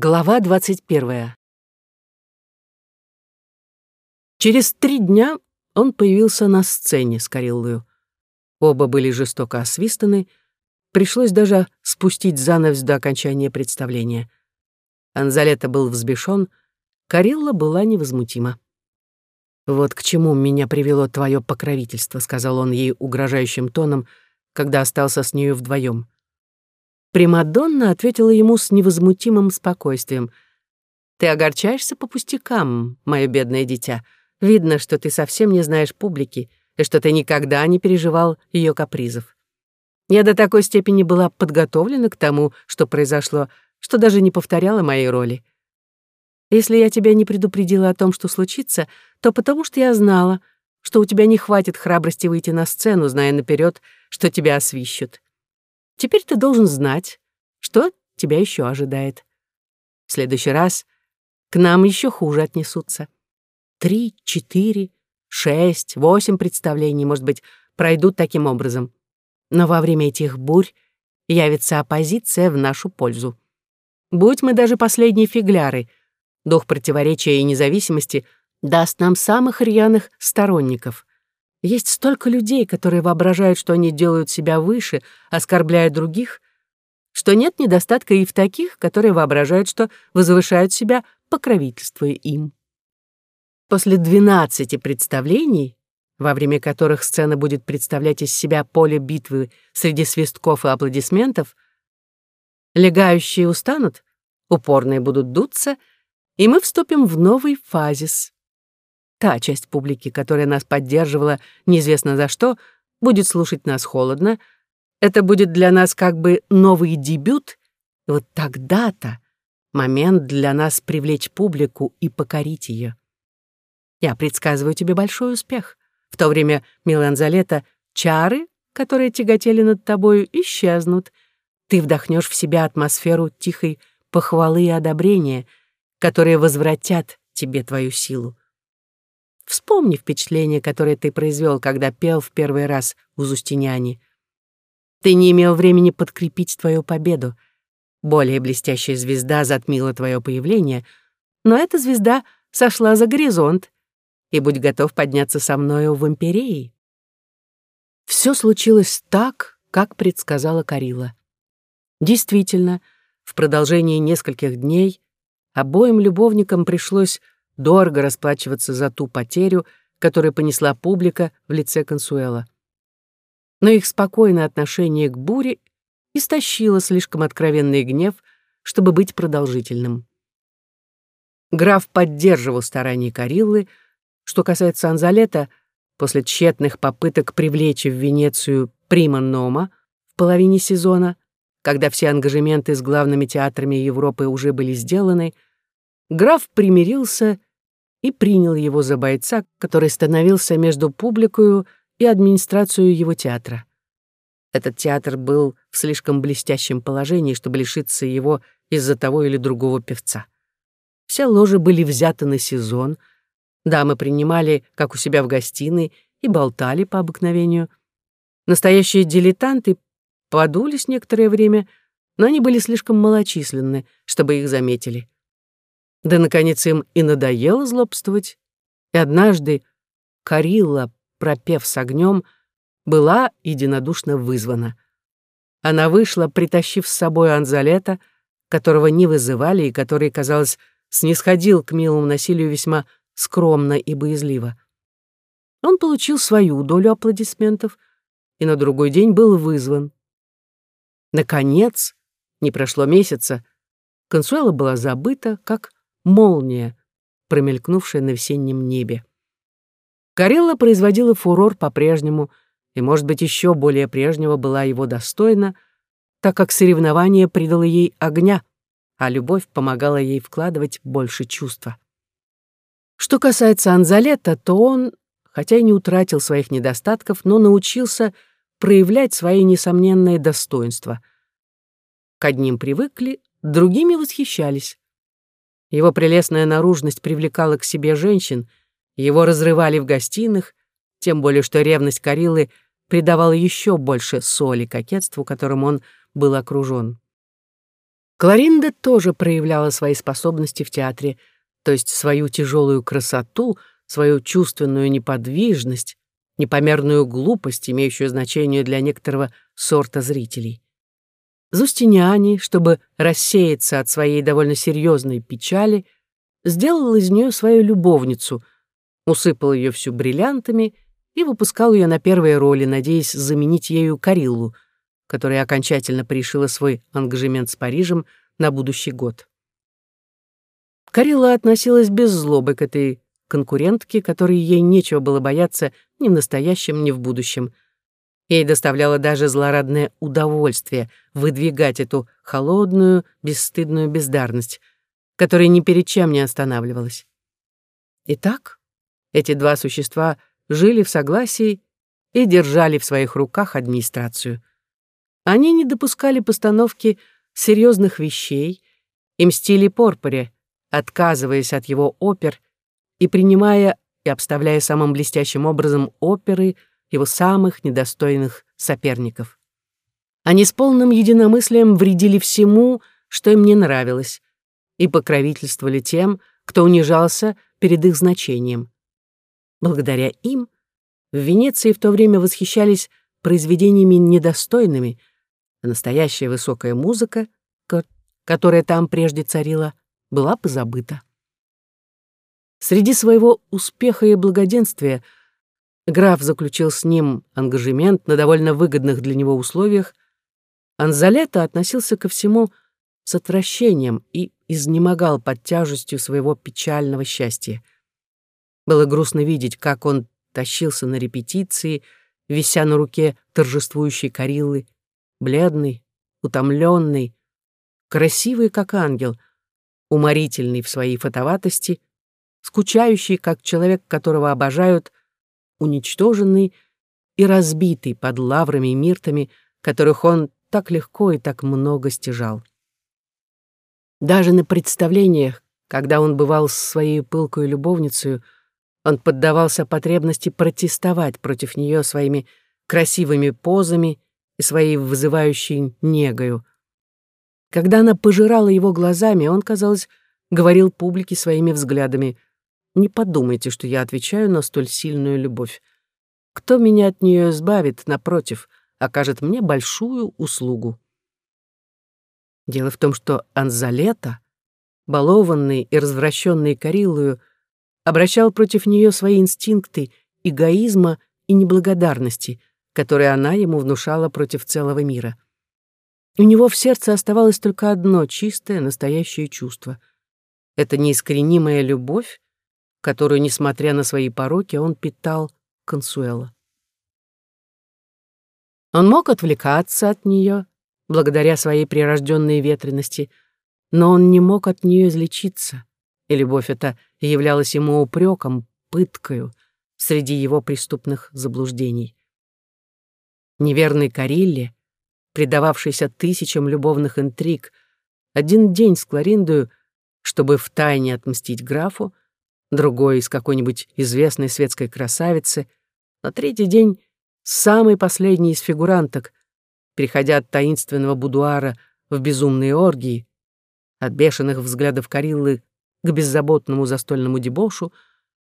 Глава 21. Через три дня он появился на сцене с Кариллою. Оба были жестоко освистаны, пришлось даже спустить занавес до окончания представления. Анзалета был взбешен, Карилла была невозмутима. «Вот к чему меня привело твое покровительство», — сказал он ей угрожающим тоном, когда остался с нею вдвоем. Примадонна ответила ему с невозмутимым спокойствием. «Ты огорчаешься по пустякам, мое бедное дитя. Видно, что ты совсем не знаешь публики и что ты никогда не переживал ее капризов. Я до такой степени была подготовлена к тому, что произошло, что даже не повторяла моей роли. Если я тебя не предупредила о том, что случится, то потому что я знала, что у тебя не хватит храбрости выйти на сцену, зная наперед, что тебя освищут. Теперь ты должен знать, что тебя еще ожидает. В следующий раз к нам еще хуже отнесутся. Три, четыре, шесть, восемь представлений, может быть, пройдут таким образом. Но во время этих бурь явится оппозиция в нашу пользу. Будь мы даже последние фигляры, дух противоречия и независимости даст нам самых рьяных сторонников. Есть столько людей, которые воображают, что они делают себя выше, оскорбляя других, что нет недостатка и в таких, которые воображают, что возвышают себя, покровительствуя им. После двенадцати представлений, во время которых сцена будет представлять из себя поле битвы среди свистков и аплодисментов, легающие устанут, упорные будут дуться, и мы вступим в новый фазис. Та часть публики, которая нас поддерживала неизвестно за что, будет слушать нас холодно. Это будет для нас как бы новый дебют. И вот тогда-то момент для нас привлечь публику и покорить ее. Я предсказываю тебе большой успех. В то время, Миланзалета, чары, которые тяготели над тобою, исчезнут. Ты вдохнешь в себя атмосферу тихой похвалы и одобрения, которые возвратят тебе твою силу. Вспомни впечатление, которое ты произвел, когда пел в первый раз у Зустиняни. Ты не имел времени подкрепить твою победу. Более блестящая звезда затмила твое появление, но эта звезда сошла за горизонт, и будь готов подняться со мною в империи. Все случилось так, как предсказала Карила. Действительно, в продолжении нескольких дней обоим любовникам пришлось дорого расплачиваться за ту потерю, которую понесла публика в лице Консуэла. Но их спокойное отношение к буре истощило слишком откровенный гнев, чтобы быть продолжительным. Граф поддерживал старания Кариллы. Что касается Анзалета, после тщетных попыток привлечь в Венецию Прима Нома в половине сезона, когда все ангажементы с главными театрами Европы уже были сделаны, граф примирился и принял его за бойца, который становился между публикою и администрацией его театра. Этот театр был в слишком блестящем положении, чтобы лишиться его из-за того или другого певца. Все ложи были взяты на сезон, дамы принимали, как у себя в гостиной, и болтали по обыкновению. Настоящие дилетанты подулись некоторое время, но они были слишком малочисленны, чтобы их заметили. Да, наконец, им и надоело злобствовать. И однажды Карилла, пропев с огнем, была единодушно вызвана. Она вышла, притащив с собой Анзалета, которого не вызывали и который, казалось, снисходил к милому насилию весьма скромно и боязливо. Он получил свою долю аплодисментов и на другой день был вызван. Наконец, не прошло месяца, Консуэла была забыта, как молния, промелькнувшая на весеннем небе. Карелла производила фурор по-прежнему, и, может быть, еще более прежнего была его достойна, так как соревнование придало ей огня, а любовь помогала ей вкладывать больше чувства. Что касается Анзалета, то он, хотя и не утратил своих недостатков, но научился проявлять свои несомненные достоинства. К одним привыкли, другими восхищались. Его прелестная наружность привлекала к себе женщин, его разрывали в гостиных, тем более что ревность Карилы придавала еще больше соли кокетству, которым он был окружен. Кларинда тоже проявляла свои способности в театре, то есть свою тяжелую красоту, свою чувственную неподвижность, непомерную глупость, имеющую значение для некоторого сорта зрителей. Зустиниани, чтобы рассеяться от своей довольно серьезной печали, сделал из нее свою любовницу, усыпал ее всю бриллиантами и выпускал ее на первые роли, надеясь заменить ею Кариллу — которая окончательно пришила свой ангажемент с Парижем на будущий год. Карила относилась без злобы к этой конкурентке, которой ей нечего было бояться ни в настоящем, ни в будущем. Ей доставляло даже злорадное удовольствие выдвигать эту холодную, бесстыдную бездарность, которая ни перед чем не останавливалась. Итак, эти два существа жили в согласии и держали в своих руках администрацию. Они не допускали постановки серьезных вещей и мстили Порпоре, отказываясь от его опер и принимая и обставляя самым блестящим образом оперы его самых недостойных соперников. Они с полным единомыслием вредили всему, что им не нравилось, и покровительствовали тем, кто унижался перед их значением. Благодаря им в Венеции в то время восхищались произведениями недостойными, настоящая высокая музыка, которая там прежде царила, была позабыта. Среди своего успеха и благоденствия граф заключил с ним ангажемент на довольно выгодных для него условиях, Анзалета относился ко всему с отвращением и изнемогал под тяжестью своего печального счастья. Было грустно видеть, как он тащился на репетиции, вися на руке торжествующей Кариллы, бледный, утомленный, красивый, как ангел, уморительный в своей фотоватости, скучающий, как человек, которого обожают, уничтоженный и разбитый под лаврами и миртами, которых он так легко и так много стяжал. Даже на представлениях, когда он бывал с своей пылкой любовницей, он поддавался потребности протестовать против нее своими красивыми позами и своей вызывающей негою. Когда она пожирала его глазами, он, казалось, говорил публике своими взглядами. «Не подумайте, что я отвечаю на столь сильную любовь. Кто меня от нее избавит, напротив, окажет мне большую услугу». Дело в том, что Анзалета, балованный и развращенный Карилую, обращал против нее свои инстинкты эгоизма и неблагодарности, которые она ему внушала против целого мира. У него в сердце оставалось только одно чистое, настоящее чувство. Это неискоренимая любовь, которую, несмотря на свои пороки, он питал Консуэла. Он мог отвлекаться от нее, благодаря своей прирожденной ветренности, но он не мог от нее излечиться, и любовь эта являлась ему упреком, пыткою среди его преступных заблуждений неверный Карилле, предававшийся тысячам любовных интриг, один день с Клариндою, чтобы втайне отмстить графу, другой из какой-нибудь известной светской красавицы, на третий день самый последний из фигуранток, переходя от таинственного будуара в безумные оргии, от бешеных взглядов Кариллы к беззаботному застольному дебошу,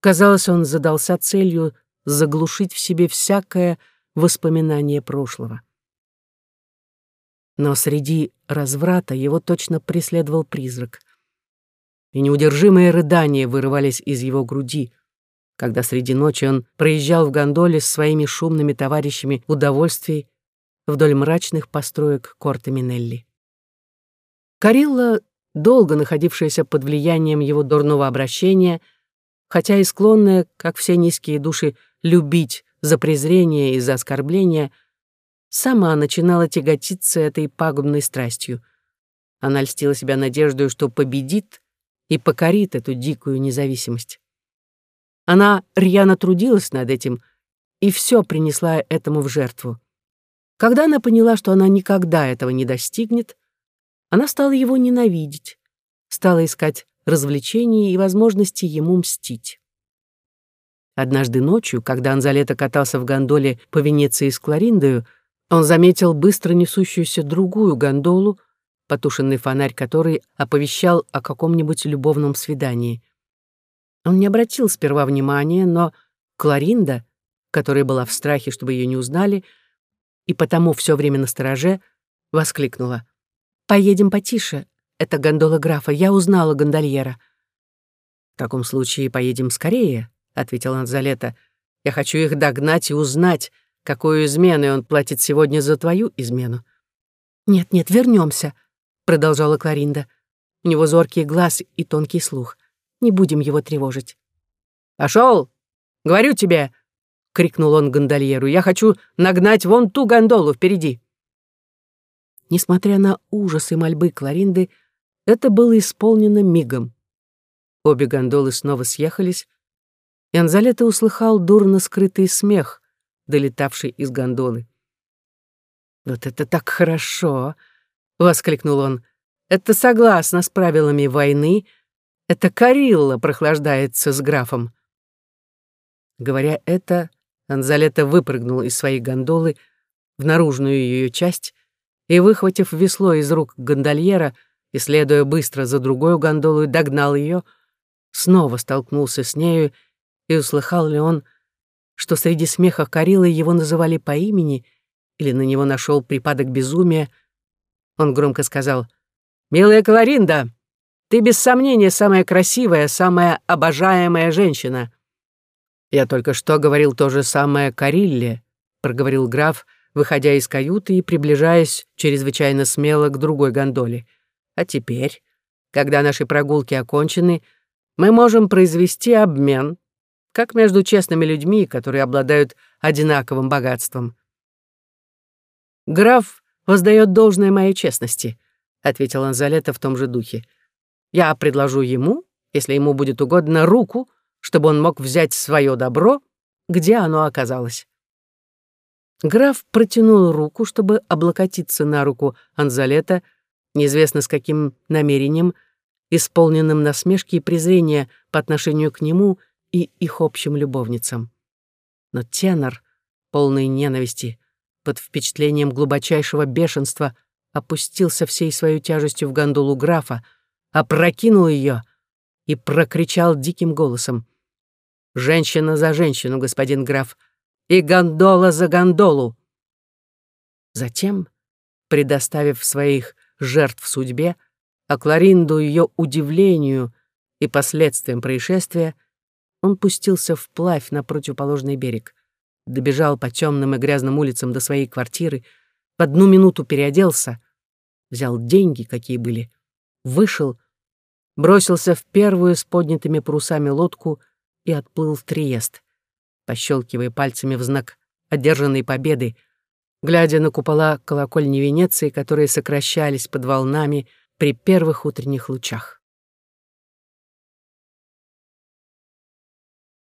казалось, он задался целью заглушить в себе всякое воспоминания прошлого. Но среди разврата его точно преследовал призрак. И неудержимые рыдания вырывались из его груди, когда среди ночи он проезжал в гондоле с своими шумными товарищами удовольствий вдоль мрачных построек Корте Минелли. Карилла, долго находившаяся под влиянием его дурного обращения, хотя и склонная, как все низкие души, любить за презрение и за оскорбление, сама начинала тяготиться этой пагубной страстью. Она льстила себя надеждой, что победит и покорит эту дикую независимость. Она рьяно трудилась над этим и все принесла этому в жертву. Когда она поняла, что она никогда этого не достигнет, она стала его ненавидеть, стала искать развлечений и возможности ему мстить. Однажды ночью, когда Анзалета катался в гондоле по Венеции с Клариндою, он заметил быстро несущуюся другую гондолу, потушенный фонарь который оповещал о каком-нибудь любовном свидании. Он не обратил сперва внимания, но Кларинда, которая была в страхе, чтобы ее не узнали, и потому все время на стороже, воскликнула. «Поедем потише. Это гондола графа. Я узнала гондольера». «В таком случае поедем скорее», — ответила Анзалета. «Я хочу их догнать и узнать, какую измену он платит сегодня за твою измену». «Нет-нет, вернемся, продолжала Кларинда. У него зоркий глаз и тонкий слух. Не будем его тревожить. Пошел! Говорю тебе!» — крикнул он гондольеру. «Я хочу нагнать вон ту гондолу впереди!» Несмотря на ужас и мольбы Кларинды, это было исполнено мигом. Обе гондолы снова съехались, и Анзалета услыхал дурно скрытый смех, долетавший из гондолы. «Вот это так хорошо!» — воскликнул он. «Это согласно с правилами войны. Это Карилла прохлаждается с графом». Говоря это, Анзалета выпрыгнул из своей гондолы в наружную ее часть и, выхватив весло из рук гондольера и, следуя быстро за другой гондолой, догнал ее, снова столкнулся с нею и услыхал ли он, что среди смеха Карилы его называли по имени или на него нашел припадок безумия, он громко сказал «Милая Кларинда, ты без сомнения самая красивая, самая обожаемая женщина». «Я только что говорил то же самое Карилле», — проговорил граф, выходя из каюты и приближаясь чрезвычайно смело к другой гондоле. «А теперь, когда наши прогулки окончены, мы можем произвести обмен, как между честными людьми, которые обладают одинаковым богатством». «Граф воздает должное моей честности», — ответил Анзалета в том же духе. «Я предложу ему, если ему будет угодно, руку, чтобы он мог взять свое добро, где оно оказалось. Граф протянул руку, чтобы облокотиться на руку Анзалета, неизвестно с каким намерением, исполненным насмешки и презрения по отношению к нему и их общим любовницам. Но тенор, полный ненависти, под впечатлением глубочайшего бешенства, опустился всей своей тяжестью в гондолу графа, опрокинул ее и прокричал диким голосом. Женщина за женщину, господин граф, и гондола за гондолу. Затем, предоставив своих жертв судьбе, а Кларинду ее удивлению и последствиям происшествия, он пустился вплавь на противоположный берег, добежал по темным и грязным улицам до своей квартиры, в одну минуту переоделся, взял деньги, какие были, вышел, бросился в первую с поднятыми парусами лодку — и отплыл в Триест, пощелкивая пальцами в знак одержанной победы, глядя на купола колокольни Венеции, которые сокращались под волнами при первых утренних лучах.